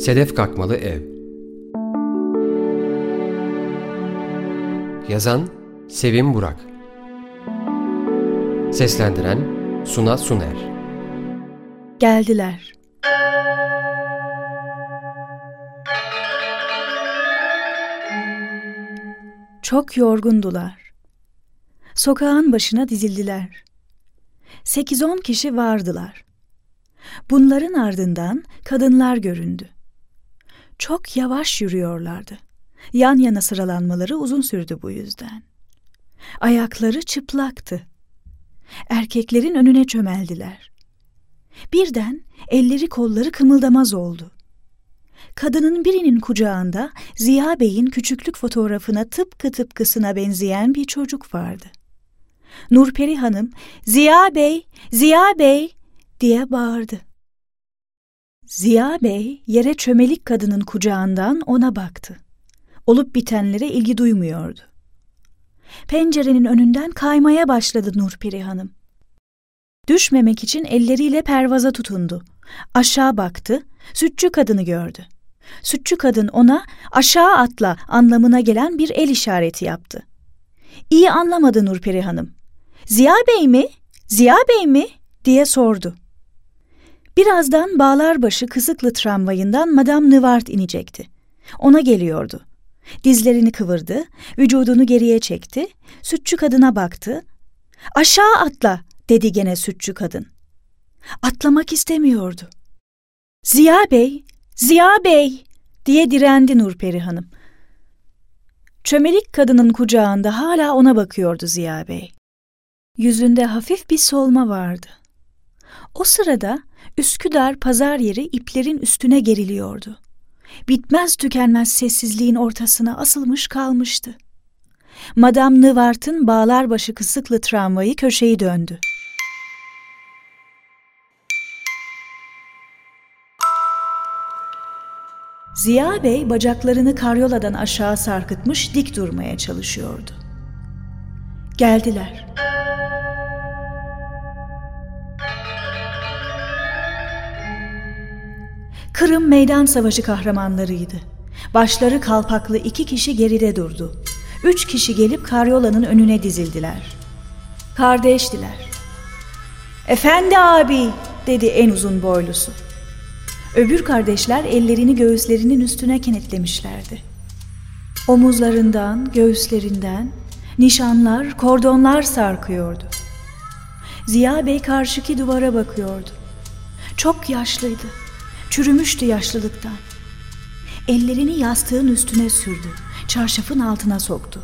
Sedef Kalkmalı Ev Yazan Sevim Burak Seslendiren Suna Suner Geldiler. Çok yorgundular. Sokağın başına dizildiler. Sekiz on kişi vardılar. Bunların ardından kadınlar göründü. Çok yavaş yürüyorlardı. Yan yana sıralanmaları uzun sürdü bu yüzden. Ayakları çıplaktı. Erkeklerin önüne çömeldiler. Birden elleri kolları kımıldamaz oldu. Kadının birinin kucağında Ziya Bey'in küçüklük fotoğrafına tıpkı tıpkısına benzeyen bir çocuk vardı. Nurperi Hanım, Ziya Bey, Ziya Bey diye bağırdı. Ziya Bey yere çömelik kadının kucağından ona baktı. Olup bitenlere ilgi duymuyordu. Pencerenin önünden kaymaya başladı Nurperi Hanım. Düşmemek için elleriyle pervaza tutundu. Aşağı baktı, sütçü kadını gördü. Sütçü kadın ona aşağı atla anlamına gelen bir el işareti yaptı. İyi anlamadı Nurperi Hanım. Ziya Bey mi? Ziya Bey mi? diye sordu. Birazdan Bağlarbaşı Kısıklı tramvayından Madame Nivart inecekti. Ona geliyordu. Dizlerini kıvırdı, vücudunu geriye çekti, sütçü kadına baktı. Aşağı atla dedi gene sütçü kadın. Atlamak istemiyordu. Ziya Bey, Ziya Bey diye direndi Nurperi Hanım. Çömelik kadının kucağında hala ona bakıyordu Ziya Bey. Yüzünde hafif bir solma vardı. O sırada Üsküdar pazar yeri iplerin üstüne geriliyordu. Bitmez tükenmez sessizliğin ortasına asılmış kalmıştı. Madame Nıvart'ın Bağlarbaşı kısıklı tramvayı köşeyi döndü. Ziya Bey bacaklarını karyoladan aşağı sarkıtmış dik durmaya çalışıyordu. Geldiler. Kırım Meydan Savaşı kahramanlarıydı. Başları kalpaklı iki kişi geride durdu. Üç kişi gelip karyolanın önüne dizildiler. Kardeştiler. Efendi abi dedi en uzun boylusu. Öbür kardeşler ellerini göğüslerinin üstüne kenetlemişlerdi. Omuzlarından, göğüslerinden nişanlar, kordonlar sarkıyordu. Ziya Bey karşıki duvara bakıyordu. Çok yaşlıydı. Çürümüştü yaşlılıktan. Ellerini yastığın üstüne sürdü. Çarşafın altına soktu.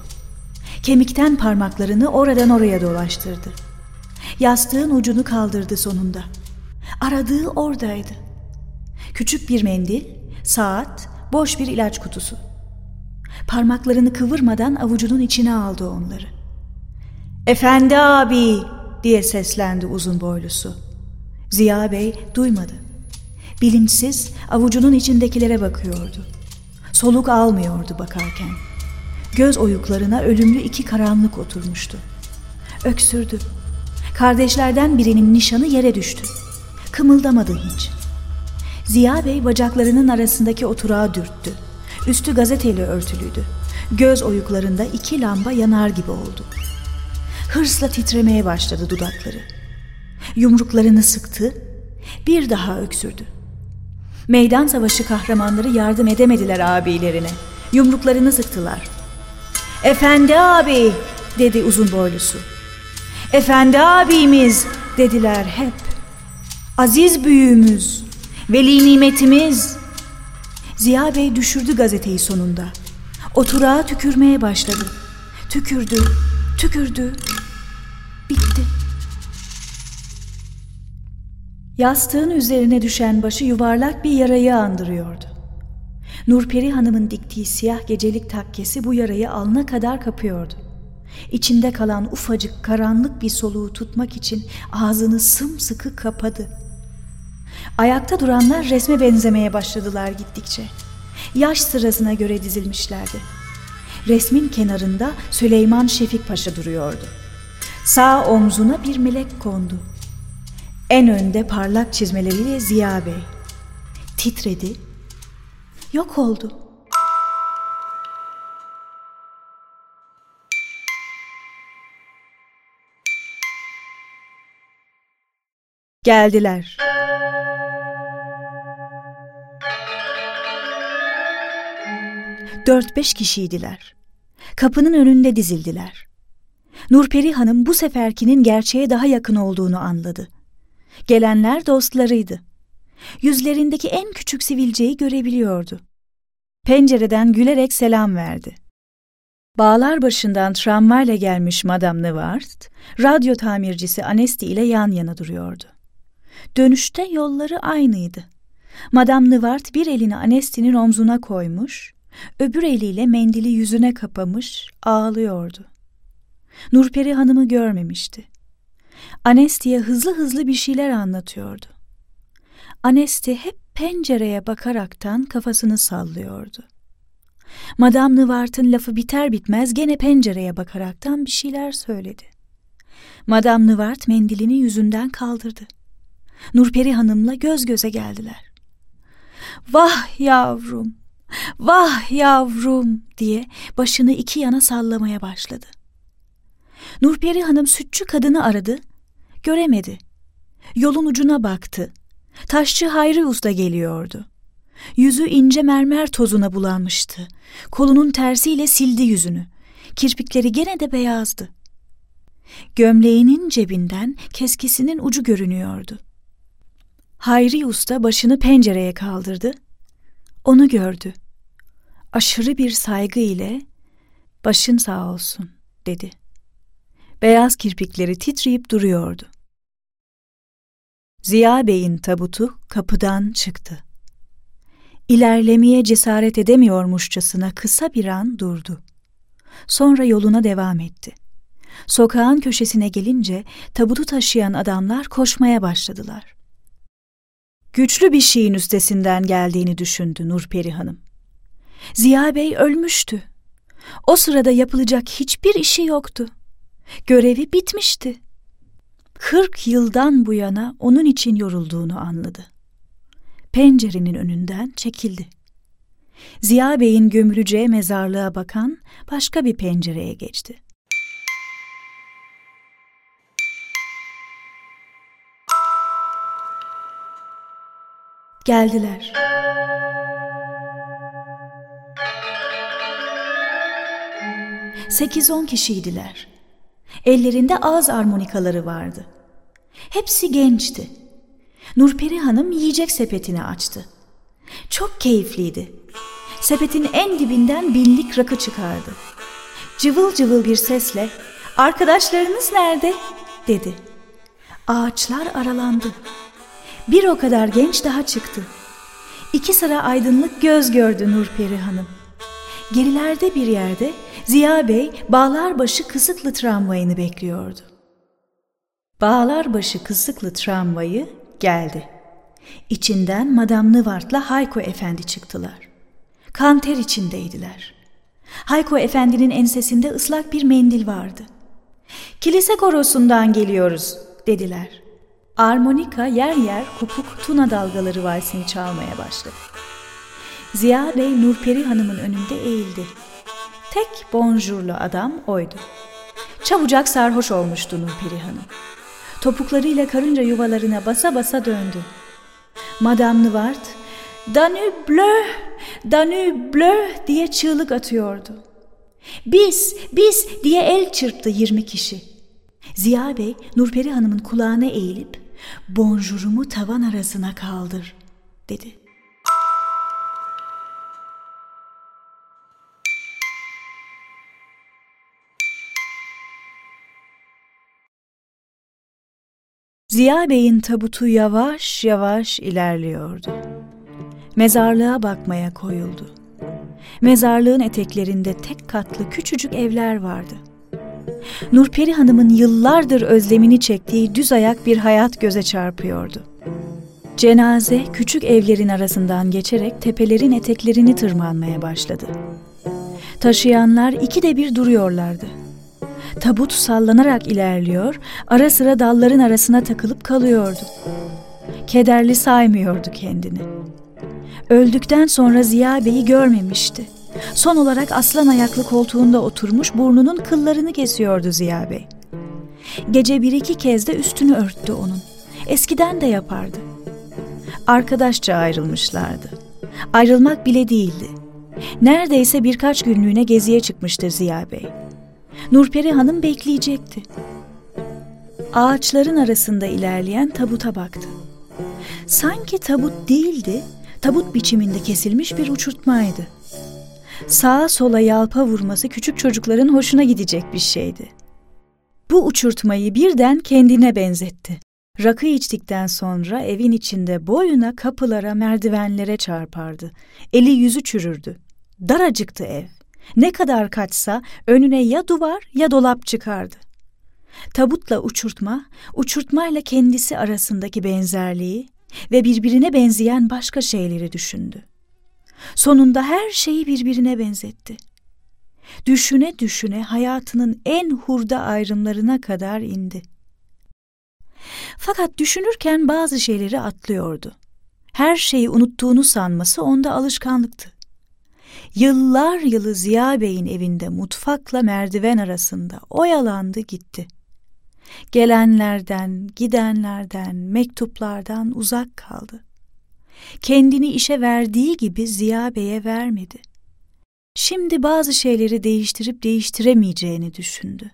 Kemikten parmaklarını oradan oraya dolaştırdı. Yastığın ucunu kaldırdı sonunda. Aradığı oradaydı. Küçük bir mendil, saat, boş bir ilaç kutusu. Parmaklarını kıvırmadan avucunun içine aldı onları. Efendi abi diye seslendi uzun boylusu. Ziya Bey duymadı. Bilinçsiz avucunun içindekilere bakıyordu. Soluk almıyordu bakarken. Göz oyuklarına ölümlü iki karanlık oturmuştu. Öksürdü. Kardeşlerden birinin nişanı yere düştü. Kımıldamadı hiç. Ziya Bey bacaklarının arasındaki oturağı dürttü. Üstü gazeteyle örtülüydü. Göz oyuklarında iki lamba yanar gibi oldu. Hırsla titremeye başladı dudakları. Yumruklarını sıktı, bir daha öksürdü. Meydan savaşı kahramanları yardım edemediler abilerine. Yumruklarını sıktılar. Efendi abi dedi uzun boylusu. Efendi abimiz dediler hep. Aziz büyüğümüz, veli nimetimiz. Ziya Bey düşürdü gazeteyi sonunda. Oturağa tükürmeye başladı. Tükürdü, tükürdü. Bitti. Yastığın üzerine düşen başı yuvarlak bir yarayı andırıyordu. Nurperi Hanım'ın diktiği siyah gecelik takkesi bu yarayı alnına kadar kapıyordu. İçinde kalan ufacık karanlık bir soluğu tutmak için ağzını sımsıkı kapadı. Ayakta duranlar resme benzemeye başladılar gittikçe. Yaş sırasına göre dizilmişlerdi. Resmin kenarında Süleyman Şefik Paşa duruyordu. Sağ omzuna bir melek kondu. En önde parlak çizmeleriyle Ziya Bey. Titredi, yok oldu. Geldiler. Dört beş kişiydiler. Kapının önünde dizildiler. Nurperi Hanım bu seferkinin gerçeğe daha yakın olduğunu anladı. Gelenler dostlarıydı. Yüzlerindeki en küçük sivilceyi görebiliyordu. Pencereden gülerek selam verdi. Bağlar başından tramvayla gelmiş Madame Nevart, radyo tamircisi Anesti ile yan yana duruyordu. Dönüşte yolları aynıydı. Madame Nevart bir elini Anesti'nin omzuna koymuş, öbür eliyle mendili yüzüne kapamış, ağlıyordu. Nurperi Hanım'ı görmemişti. Anesti'ye hızlı hızlı bir şeyler anlatıyordu. Anesti hep pencereye bakaraktan kafasını sallıyordu. Madame Nıvart'ın lafı biter bitmez gene pencereye bakaraktan bir şeyler söyledi. Madame Nıvart mendilini yüzünden kaldırdı. Nurperi Hanım'la göz göze geldiler. Vah yavrum, vah yavrum diye başını iki yana sallamaya başladı. Nurperi Hanım sütçü kadını aradı, göremedi. Yolun ucuna baktı. Taşçı Hayri Usta geliyordu. Yüzü ince mermer tozuna bulanmıştı. Kolunun tersiyle sildi yüzünü. Kirpikleri gene de beyazdı. Gömleğinin cebinden keskisinin ucu görünüyordu. Hayri Usta başını pencereye kaldırdı. Onu gördü. Aşırı bir saygı ile "Başın sağ olsun." dedi. Beyaz kirpikleri titreyip duruyordu. Ziya Bey'in tabutu kapıdan çıktı. İlerlemeye cesaret edemiyormuşçasına kısa bir an durdu. Sonra yoluna devam etti. Sokağın köşesine gelince tabutu taşıyan adamlar koşmaya başladılar. Güçlü bir şeyin üstesinden geldiğini düşündü Nurperi Hanım. Ziya Bey ölmüştü. O sırada yapılacak hiçbir işi yoktu. Görevi bitmişti. Kırk yıldan bu yana onun için yorulduğunu anladı. Pencerenin önünden çekildi. Ziya Bey'in gömüleceği mezarlığa bakan başka bir pencereye geçti. Geldiler. Sekiz on kişiydiler. Ellerinde ağız armonikaları vardı. Hepsi gençti. Nurperi Hanım yiyecek sepetini açtı. Çok keyifliydi. Sepetin en dibinden binlik rakı çıkardı. Cıvıl cıvıl bir sesle ''Arkadaşlarınız nerede?'' dedi. Ağaçlar aralandı. Bir o kadar genç daha çıktı. İki sıra aydınlık göz gördü Nurperi Hanım. Gerilerde bir yerde Ziya Bey Bağlarbaşı Kısıklı tramvayını bekliyordu. Bağlarbaşı Kısıklı tramvayı geldi. İçinden Madame Nıvart'la Hayko Efendi çıktılar. Kanter içindeydiler. Hayko Efendi'nin ensesinde ıslak bir mendil vardı. Kilise korosundan geliyoruz dediler. Armonika yer yer kopuk tuna dalgaları valsini çalmaya başladı. Ziya Bey Nurperi Hanım'ın önünde eğildi. Tek bonjurlu adam oydu. Çabucak sarhoş olmuştu Nurperi Hanım. Topuklarıyla karınca yuvalarına basa basa döndü. Madame Nivart, Danube bleu diye çığlık atıyordu. Biz, biz diye el çırptı yirmi kişi. Ziya Bey, Nurperi Hanım'ın kulağına eğilip, bonjurumu tavan arasına kaldır, dedi. Ziya Bey'in tabutu yavaş yavaş ilerliyordu. Mezarlığa bakmaya koyuldu. Mezarlığın eteklerinde tek katlı küçücük evler vardı. Nurperi Hanım'ın yıllardır özlemini çektiği düz ayak bir hayat göze çarpıyordu. Cenaze küçük evlerin arasından geçerek tepelerin eteklerini tırmanmaya başladı. Taşıyanlar ikide bir duruyorlardı. Tabut sallanarak ilerliyor, ara sıra dalların arasına takılıp kalıyordu. Kederli saymıyordu kendini. Öldükten sonra Ziya Bey'i görmemişti. Son olarak aslan ayaklı koltuğunda oturmuş burnunun kıllarını kesiyordu Ziya Bey. Gece bir iki kez de üstünü örttü onun. Eskiden de yapardı. Arkadaşça ayrılmışlardı. Ayrılmak bile değildi. Neredeyse birkaç günlüğüne geziye çıkmıştır Ziya Bey. Nurperi Hanım bekleyecekti. Ağaçların arasında ilerleyen tabuta baktı. Sanki tabut değildi, tabut biçiminde kesilmiş bir uçurtmaydı. Sağa sola yalpa vurması küçük çocukların hoşuna gidecek bir şeydi. Bu uçurtmayı birden kendine benzetti. Rakı içtikten sonra evin içinde boyuna kapılara, merdivenlere çarpardı. Eli yüzü çürürdü. Daracıktı ev. Ne kadar kaçsa önüne ya duvar ya dolap çıkardı. Tabutla uçurtma, uçurtmayla kendisi arasındaki benzerliği ve birbirine benzeyen başka şeyleri düşündü. Sonunda her şeyi birbirine benzetti. Düşüne düşüne hayatının en hurda ayrımlarına kadar indi. Fakat düşünürken bazı şeyleri atlıyordu. Her şeyi unuttuğunu sanması onda alışkanlıktı. Yıllar yılı Ziya Bey'in evinde mutfakla merdiven arasında oyalandı gitti. Gelenlerden, gidenlerden, mektuplardan uzak kaldı. Kendini işe verdiği gibi Ziya Bey'e vermedi. Şimdi bazı şeyleri değiştirip değiştiremeyeceğini düşündü.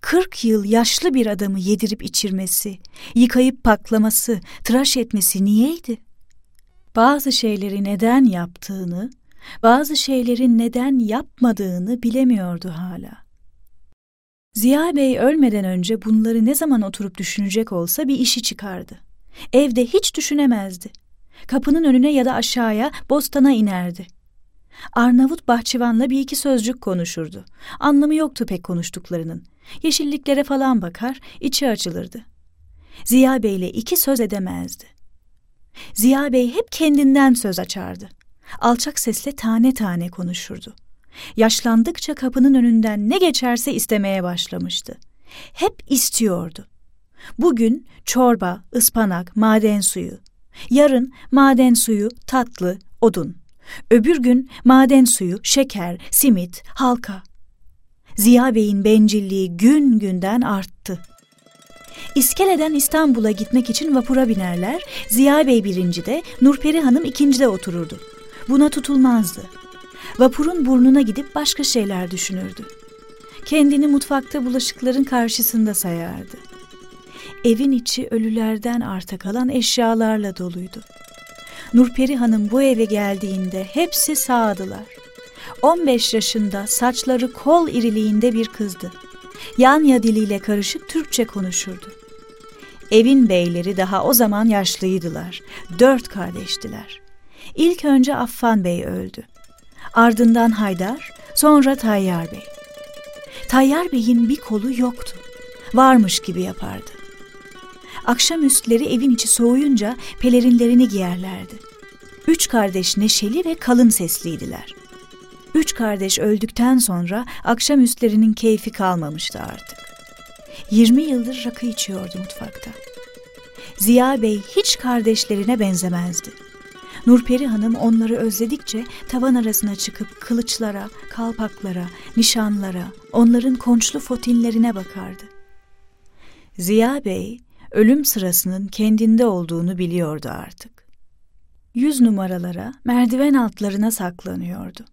Kırk yıl yaşlı bir adamı yedirip içirmesi, yıkayıp paklaması, tıraş etmesi niyeydi? Bazı şeyleri neden yaptığını, bazı şeylerin neden yapmadığını bilemiyordu hala. Ziya Bey ölmeden önce bunları ne zaman oturup düşünecek olsa bir işi çıkardı. Evde hiç düşünemezdi. Kapının önüne ya da aşağıya bostana inerdi. Arnavut bahçıvanla bir iki sözcük konuşurdu. Anlamı yoktu pek konuştuklarının. Yeşilliklere falan bakar, içi açılırdı. Ziya Bey'le iki söz edemezdi. Ziya Bey hep kendinden söz açardı. Alçak sesle tane tane konuşurdu. Yaşlandıkça kapının önünden ne geçerse istemeye başlamıştı. Hep istiyordu. Bugün çorba, ıspanak, maden suyu. Yarın maden suyu, tatlı, odun. Öbür gün maden suyu, şeker, simit, halka. Ziya Bey'in bencilliği gün günden arttı. İskele'den İstanbul'a gitmek için vapura binerler, Ziya Bey birincide, Nurperi Hanım ikincide otururdu. Buna tutulmazdı. Vapurun burnuna gidip başka şeyler düşünürdü. Kendini mutfakta bulaşıkların karşısında sayardı. Evin içi ölülerden arta kalan eşyalarla doluydu. Nurperi Hanım bu eve geldiğinde hepsi sağdılar. 15 yaşında saçları kol iriliğinde bir kızdı. Yanya diliyle karışık Türkçe konuşurdu. Evin beyleri daha o zaman yaşlıydılar. Dört kardeştiler. İlk önce Affan Bey öldü. Ardından Haydar, sonra Tayyar Bey. Tayyar Bey'in bir kolu yoktu. Varmış gibi yapardı. Akşam üstleri evin içi soğuyunca pelerinlerini giyerlerdi. Üç kardeş neşeli ve kalın sesliydiler. Üç kardeş öldükten sonra akşam üstlerinin keyfi kalmamıştı artık. Yirmi yıldır rakı içiyordu mutfakta. Ziya Bey hiç kardeşlerine benzemezdi. Nurperi Hanım onları özledikçe tavan arasına çıkıp kılıçlara, kalpaklara, nişanlara, onların konçlu fotinlerine bakardı. Ziya Bey, ölüm sırasının kendinde olduğunu biliyordu artık. Yüz numaralara, merdiven altlarına saklanıyordu.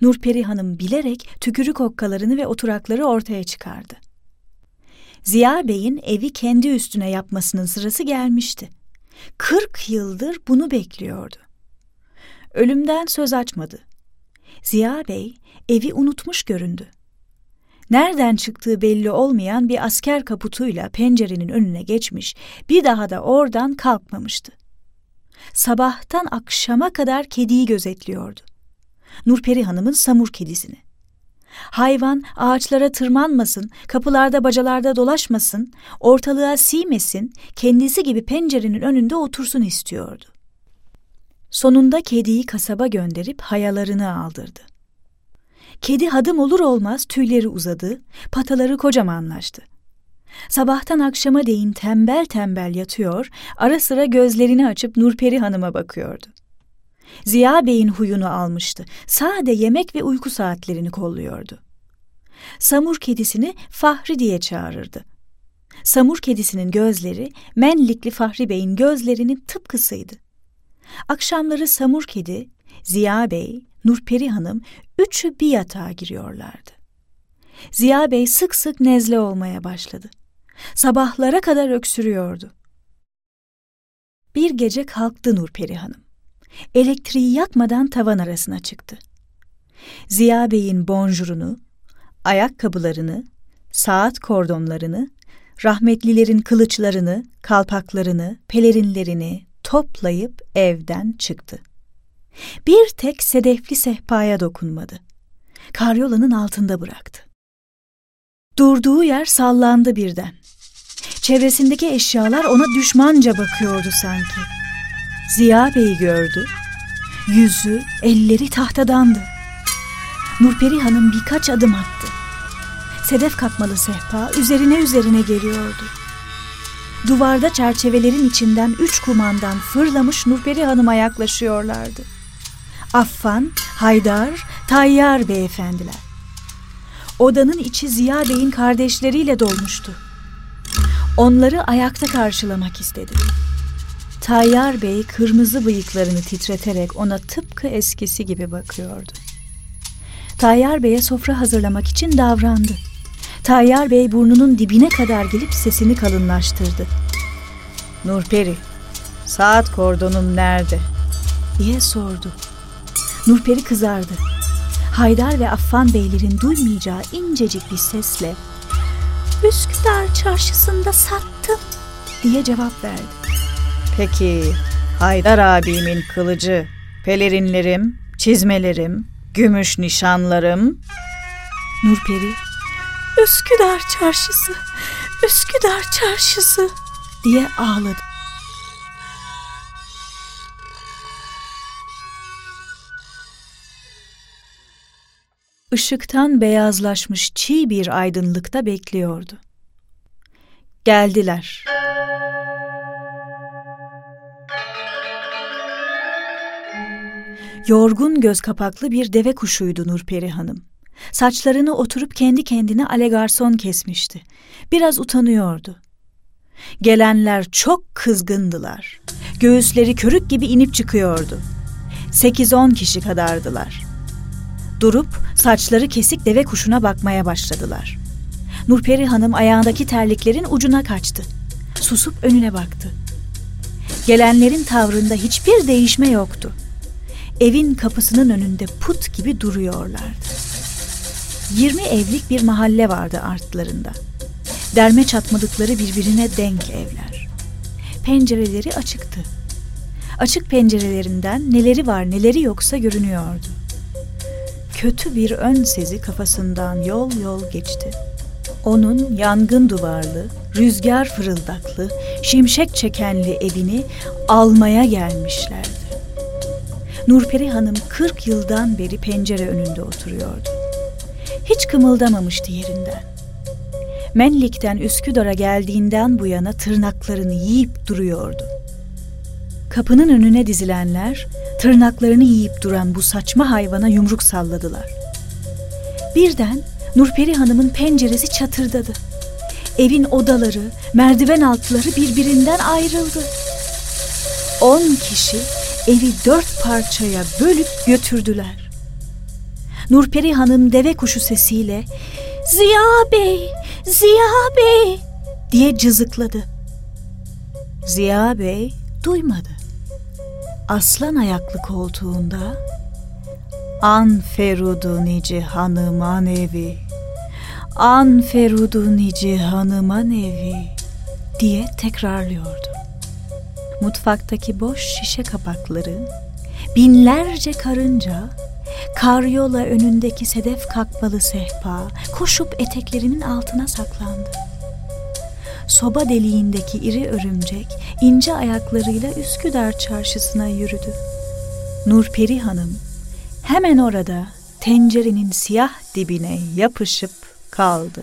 Nurperi Hanım bilerek tükürük okkalarını ve oturakları ortaya çıkardı. Ziya Bey'in evi kendi üstüne yapmasının sırası gelmişti. Kırk yıldır bunu bekliyordu. Ölümden söz açmadı. Ziya Bey evi unutmuş göründü. Nereden çıktığı belli olmayan bir asker kaputuyla pencerenin önüne geçmiş, bir daha da oradan kalkmamıştı. Sabahtan akşama kadar kediyi gözetliyordu. Nurperi Hanım'ın samur kedisini. Hayvan ağaçlara tırmanmasın, kapılarda bacalarda dolaşmasın, ortalığa siymesin, kendisi gibi pencerenin önünde otursun istiyordu. Sonunda kediyi kasaba gönderip hayalarını aldırdı. Kedi hadım olur olmaz tüyleri uzadı, pataları kocamanlaştı. Sabahtan akşama değin tembel tembel yatıyor, ara sıra gözlerini açıp Nurperi Hanım'a bakıyordu. Ziya Bey'in huyunu almıştı. Sade yemek ve uyku saatlerini kolluyordu. Samur kedisini Fahri diye çağırırdı. Samur kedisinin gözleri Menlikli Fahri Bey'in gözlerinin tıpkısıydı. Akşamları Samur kedi, Ziya Bey, Nurperi Hanım üçü bir yatağa giriyorlardı. Ziya Bey sık sık nezle olmaya başladı. Sabahlara kadar öksürüyordu. Bir gece kalktı Nurperi Hanım. Elektriği yakmadan tavan arasına çıktı. Ziya Bey'in bonjurunu, ayakkabılarını, saat kordonlarını, rahmetlilerin kılıçlarını, kalpaklarını, pelerinlerini toplayıp evden çıktı. Bir tek sedefli sehpaya dokunmadı. Karyolanın altında bıraktı. Durduğu yer sallandı birden. Çevresindeki eşyalar ona düşmanca bakıyordu sanki. Ziya Bey'i gördü. Yüzü, elleri tahtadandı. Nurperi Hanım birkaç adım attı. Sedef kakmalı sehpa üzerine üzerine geliyordu. Duvarda çerçevelerin içinden üç kumandan fırlamış Nurperi Hanım'a yaklaşıyorlardı. Affan, Haydar, Tayyar beyefendiler. Odanın içi Ziya Bey'in kardeşleriyle dolmuştu. Onları ayakta karşılamak istedi. Tayyar Bey kırmızı bıyıklarını titreterek ona tıpkı eskisi gibi bakıyordu. Tayyar Bey'e sofra hazırlamak için davrandı. Tayyar Bey burnunun dibine kadar gelip sesini kalınlaştırdı. Nurperi, saat kordonum nerede? diye sordu. Nurperi kızardı. Haydar ve Affan beylerin duymayacağı incecik bir sesle Üsküdar çarşısında sattım diye cevap verdi. Peki Haydar abimin kılıcı, pelerinlerim, çizmelerim, gümüş nişanlarım? Nurperi, Üsküdar çarşısı, Üsküdar çarşısı diye ağladı. Işıktan beyazlaşmış çiğ bir aydınlıkta bekliyordu. Geldiler. Yorgun göz kapaklı bir deve kuşuydu Nurperi Hanım. Saçlarını oturup kendi kendine alegarson kesmişti. Biraz utanıyordu. Gelenler çok kızgındılar. Göğüsleri körük gibi inip çıkıyordu. Sekiz on kişi kadardılar. Durup saçları kesik deve kuşuna bakmaya başladılar. Nurperi Hanım ayağındaki terliklerin ucuna kaçtı. Susup önüne baktı. Gelenlerin tavrında hiçbir değişme yoktu. Evin kapısının önünde put gibi duruyorlardı. Yirmi evlik bir mahalle vardı artlarında. Derme çatmadıkları birbirine denk evler. Pencereleri açıktı. Açık pencerelerinden neleri var neleri yoksa görünüyordu kötü bir ön sezi kafasından yol yol geçti. Onun yangın duvarlı, rüzgar fırıldaklı, şimşek çekenli evini almaya gelmişlerdi. Nurperi Hanım 40 yıldan beri pencere önünde oturuyordu. Hiç kımıldamamıştı yerinden. Menlik'ten Üsküdar'a geldiğinden bu yana tırnaklarını yiyip duruyordu. Kapının önüne dizilenler tırnaklarını yiyip duran bu saçma hayvana yumruk salladılar. Birden Nurperi Hanım'ın penceresi çatırdadı. Evin odaları, merdiven altları birbirinden ayrıldı. On kişi evi dört parçaya bölüp götürdüler. Nurperi Hanım deve kuşu sesiyle Ziya Bey, Ziya Bey diye cızıkladı. Ziya Bey duymadı aslan ayaklı koltuğunda An ferudu nici hanıman evi An ferudu nici hanıman evi diye tekrarlıyordu. Mutfaktaki boş şişe kapakları, binlerce karınca, karyola önündeki sedef kakmalı sehpa koşup eteklerinin altına saklandı soba deliğindeki iri örümcek ince ayaklarıyla Üsküdar çarşısına yürüdü. Nurperi Hanım hemen orada tencerenin siyah dibine yapışıp kaldı.